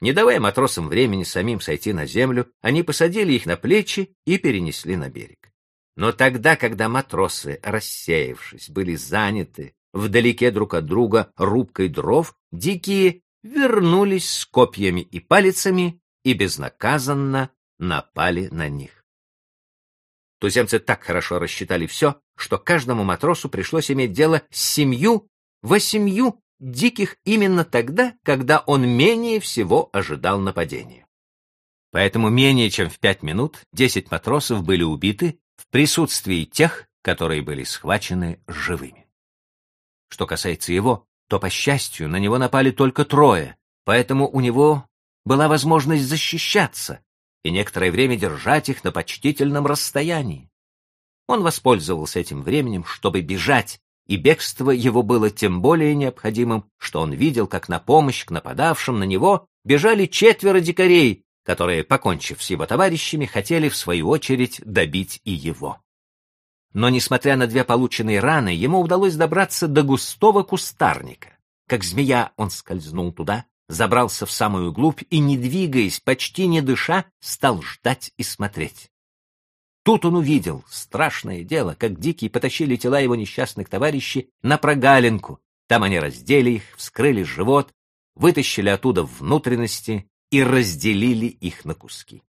Не давая матросам времени самим сойти на землю, они посадили их на плечи и перенесли на берег. Но тогда, когда матросы, рассеявшись, были заняты вдалеке друг от друга рубкой дров, дикие вернулись с копьями и палицами и безнаказанно напали на них. Туземцы так хорошо рассчитали все, что каждому матросу пришлось иметь дело с семью, восемью диких именно тогда, когда он менее всего ожидал нападения. Поэтому менее чем в пять минут десять матросов были убиты в присутствии тех, которые были схвачены живыми. Что касается его, то, по счастью, на него напали только трое, поэтому у него была возможность защищаться и некоторое время держать их на почтительном расстоянии. Он воспользовался этим временем, чтобы бежать, и бегство его было тем более необходимым, что он видел, как на помощь к нападавшим на него бежали четверо дикарей, которые, покончив с его товарищами, хотели, в свою очередь, добить и его. Но, несмотря на две полученные раны, ему удалось добраться до густого кустарника. Как змея он скользнул туда, забрался в самую глубь и, не двигаясь, почти не дыша, стал ждать и смотреть. Тут он увидел страшное дело, как дикие потащили тела его несчастных товарищей на прогалинку. Там они раздели их, вскрыли живот, вытащили оттуда внутренности и разделили их на куски.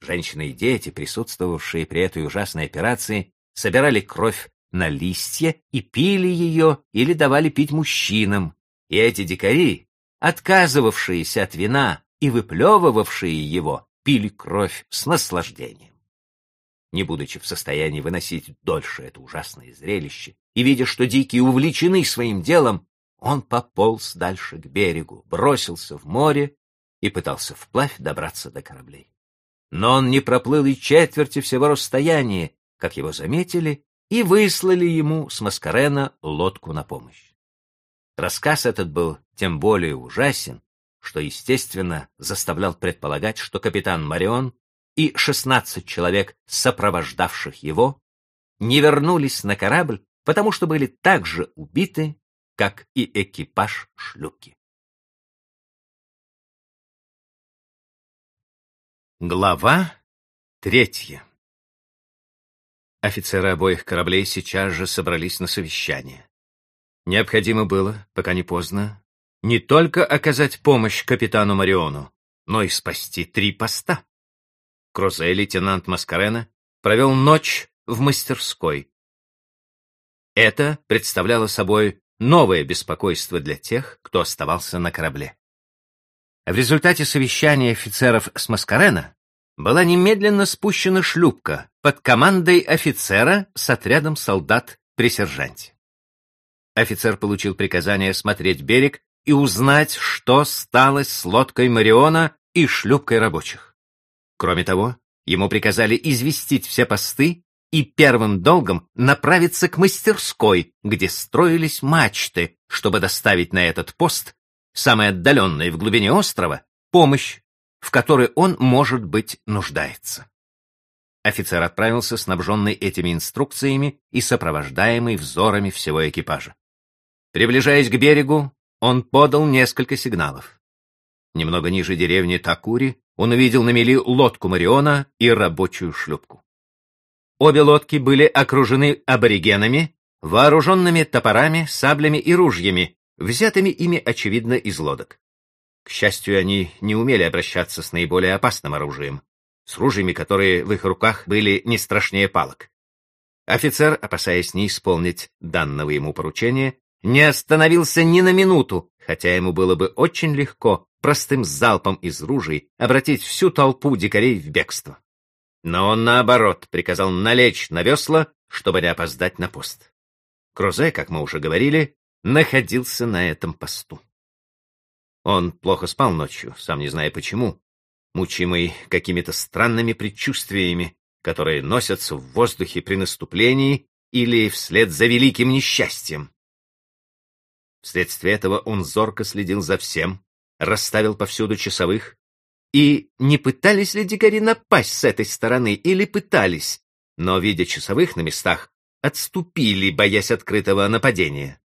Женщины и дети, присутствовавшие при этой ужасной операции, собирали кровь на листья и пили ее или давали пить мужчинам. И эти дикари, отказывавшиеся от вина и выплевывавшие его, пили кровь с наслаждением. Не будучи в состоянии выносить дольше это ужасное зрелище, и видя, что дикие увлечены своим делом, он пополз дальше к берегу, бросился в море и пытался вплавь добраться до кораблей. Но он не проплыл и четверти всего расстояния, как его заметили, и выслали ему с Маскарена лодку на помощь. Рассказ этот был тем более ужасен, что, естественно, заставлял предполагать, что капитан Марион и шестнадцать человек, сопровождавших его, не вернулись на корабль, потому что были так же убиты, как и экипаж шлюпки. Глава третья Офицеры обоих кораблей сейчас же собрались на совещание. Необходимо было, пока не поздно, не только оказать помощь капитану Мариону, но и спасти три поста. Крузе, лейтенант Маскарена, провел ночь в мастерской. Это представляло собой новое беспокойство для тех, кто оставался на корабле. В результате совещания офицеров с Маскарена была немедленно спущена шлюпка под командой офицера с отрядом солдат при сержанте. Офицер получил приказание осмотреть берег и узнать, что стало с лодкой Мариона и шлюпкой рабочих. Кроме того, ему приказали известить все посты и первым долгом направиться к мастерской, где строились мачты, чтобы доставить на этот пост, самый отдаленный в глубине острова, помощь в которой он, может быть, нуждается. Офицер отправился, снабженный этими инструкциями и сопровождаемый взорами всего экипажа. Приближаясь к берегу, он подал несколько сигналов. Немного ниже деревни Такури он увидел на мели лодку Мариона и рабочую шлюпку. Обе лодки были окружены аборигенами, вооруженными топорами, саблями и ружьями, взятыми ими, очевидно, из лодок. К счастью, они не умели обращаться с наиболее опасным оружием, с ружьями, которые в их руках были не страшнее палок. Офицер, опасаясь не исполнить данного ему поручения, не остановился ни на минуту, хотя ему было бы очень легко простым залпом из ружей обратить всю толпу дикарей в бегство. Но он, наоборот, приказал налечь на весла, чтобы не опоздать на пост. Крузе, как мы уже говорили, находился на этом посту. Он плохо спал ночью, сам не зная почему, мучимый какими-то странными предчувствиями, которые носятся в воздухе при наступлении или вслед за великим несчастьем. Вследствие этого он зорко следил за всем, расставил повсюду часовых. И не пытались ли дикари напасть с этой стороны, или пытались, но, видя часовых на местах, отступили, боясь открытого нападения.